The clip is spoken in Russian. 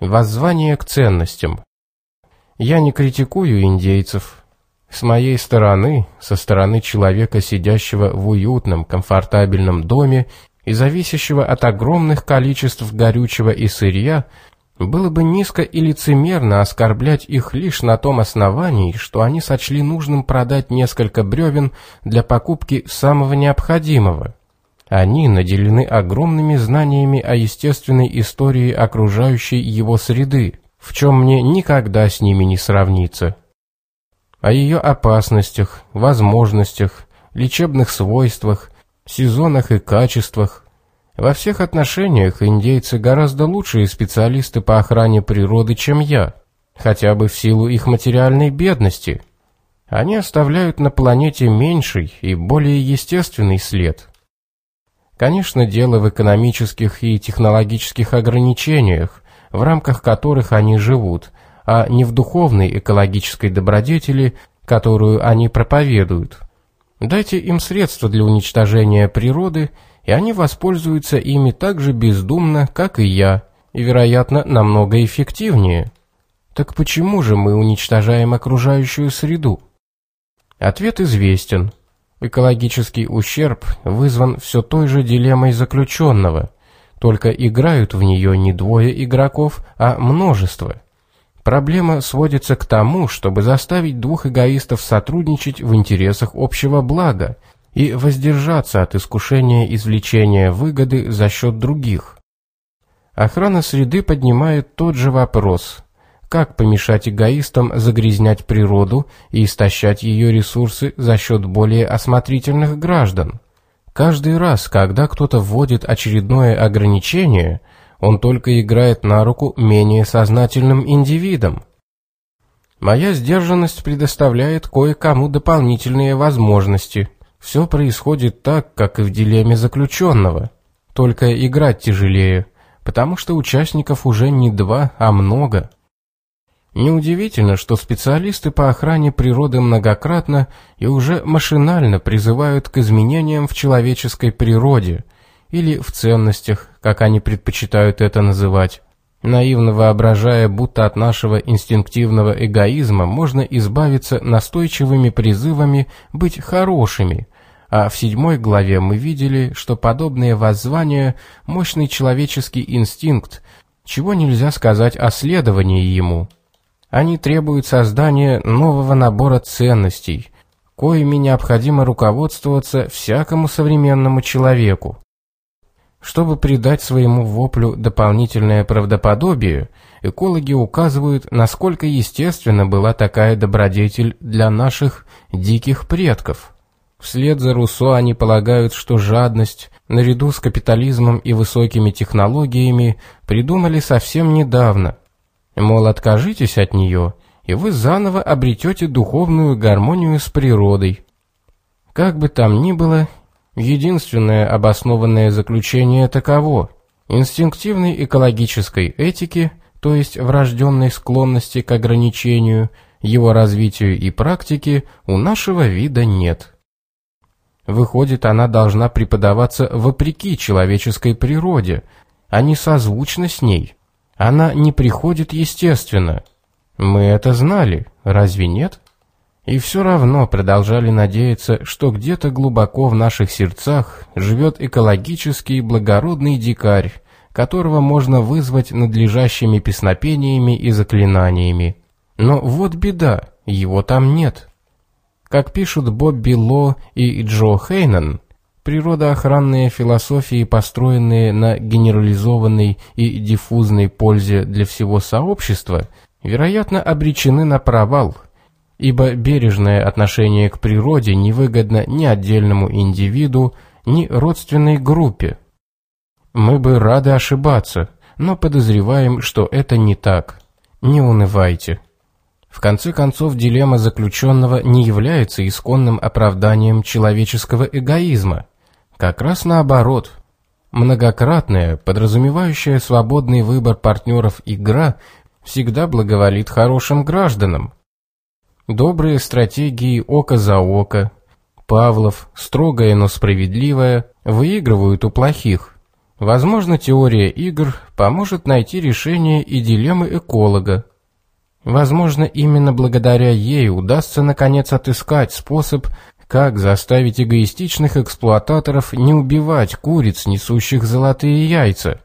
Воззвание к ценностям. Я не критикую индейцев. С моей стороны, со стороны человека, сидящего в уютном, комфортабельном доме и зависящего от огромных количеств горючего и сырья, было бы низко и лицемерно оскорблять их лишь на том основании, что они сочли нужным продать несколько бревен для покупки самого необходимого. Они наделены огромными знаниями о естественной истории окружающей его среды, в чем мне никогда с ними не сравниться. О ее опасностях, возможностях, лечебных свойствах, сезонах и качествах, во всех отношениях индейцы гораздо лучшие специалисты по охране природы, чем я, хотя бы в силу их материальной бедности. Они оставляют на планете меньший и более естественный след. Конечно, дело в экономических и технологических ограничениях, в рамках которых они живут, а не в духовной экологической добродетели, которую они проповедуют. Дайте им средства для уничтожения природы – и они воспользуются ими так же бездумно, как и я, и, вероятно, намного эффективнее. Так почему же мы уничтожаем окружающую среду? Ответ известен. Экологический ущерб вызван все той же дилеммой заключенного, только играют в нее не двое игроков, а множество. Проблема сводится к тому, чтобы заставить двух эгоистов сотрудничать в интересах общего блага, и воздержаться от искушения извлечения выгоды за счет других. Охрана среды поднимает тот же вопрос. Как помешать эгоистам загрязнять природу и истощать ее ресурсы за счет более осмотрительных граждан? Каждый раз, когда кто-то вводит очередное ограничение, он только играет на руку менее сознательным индивидам. Моя сдержанность предоставляет кое-кому дополнительные возможности – все происходит так, как и в дилемме заключенного. Только играть тяжелее, потому что участников уже не два, а много. Неудивительно, что специалисты по охране природы многократно и уже машинально призывают к изменениям в человеческой природе или в ценностях, как они предпочитают это называть наивно воображая, будто от нашего инстинктивного эгоизма можно избавиться настойчивыми призывами быть хорошими, а в седьмой главе мы видели, что подобные воззвания – мощный человеческий инстинкт, чего нельзя сказать о следовании ему. Они требуют создания нового набора ценностей, коими необходимо руководствоваться всякому современному человеку. Чтобы придать своему воплю дополнительное правдоподобие, экологи указывают, насколько естественно была такая добродетель для наших диких предков. Вслед за Руссо они полагают, что жадность, наряду с капитализмом и высокими технологиями, придумали совсем недавно. Мол, откажитесь от нее, и вы заново обретете духовную гармонию с природой. Как бы там ни было, Единственное обоснованное заключение таково. Инстинктивной экологической этики, то есть врожденной склонности к ограничению, его развитию и практике у нашего вида нет. Выходит, она должна преподаваться вопреки человеческой природе, а не созвучно с ней. Она не приходит естественно. Мы это знали, разве нет? И все равно продолжали надеяться, что где-то глубоко в наших сердцах живет экологический благородный дикарь, которого можно вызвать надлежащими песнопениями и заклинаниями. Но вот беда, его там нет. Как пишут Бобби Ло и Джо Хейнан, природоохранные философии, построенные на генерализованной и диффузной пользе для всего сообщества, вероятно, обречены на провал – ибо бережное отношение к природе невыгодно ни отдельному индивиду, ни родственной группе. Мы бы рады ошибаться, но подозреваем, что это не так. Не унывайте. В конце концов, дилемма заключенного не является исконным оправданием человеческого эгоизма. Как раз наоборот. Многократная, подразумевающая свободный выбор партнеров игра всегда благоволит хорошим гражданам, Добрые стратегии око за око. Павлов, строгая, но справедливая, выигрывают у плохих. Возможно, теория игр поможет найти решение и дилеммы эколога. Возможно, именно благодаря ей удастся наконец отыскать способ, как заставить эгоистичных эксплуататоров не убивать куриц, несущих золотые яйца.